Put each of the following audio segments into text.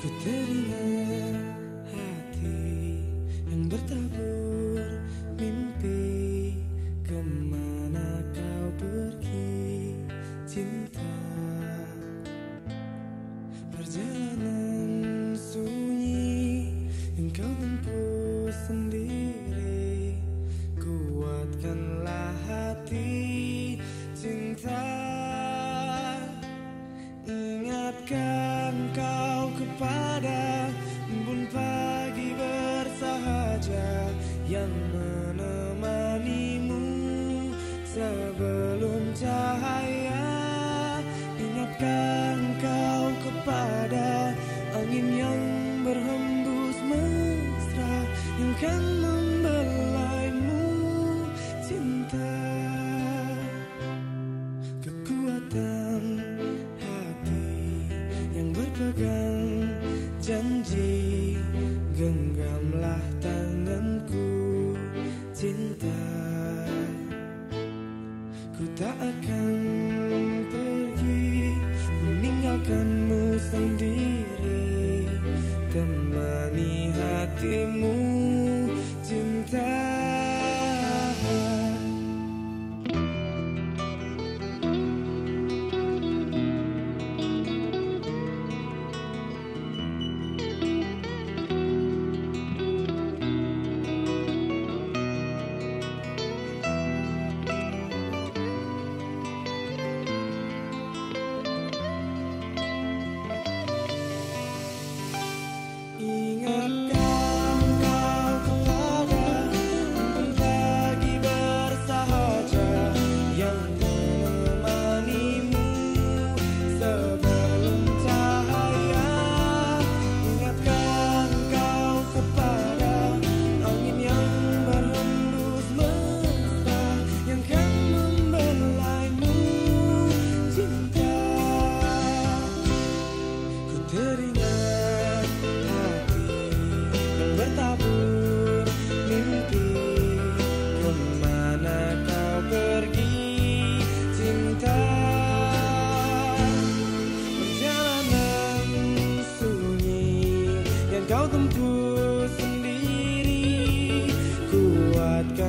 Kuterima hati yang bertabur mimpi Ke mana kau pergi cinta Perjalanan sunyi yang kau tempuh sendiri Kuatkanlah hati cinta Ingatkan. cahaya ingatkan sendiri temani hatimu.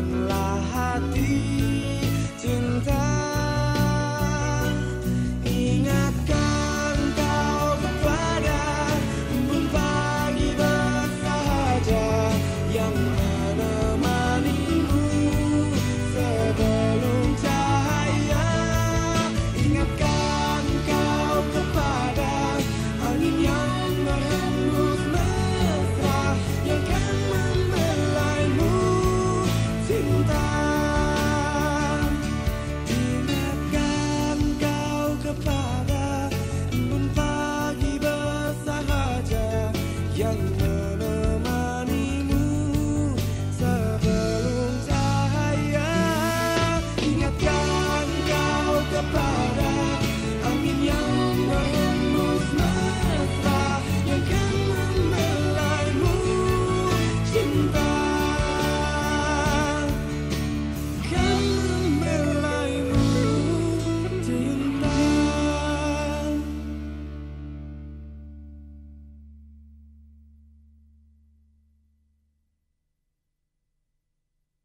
and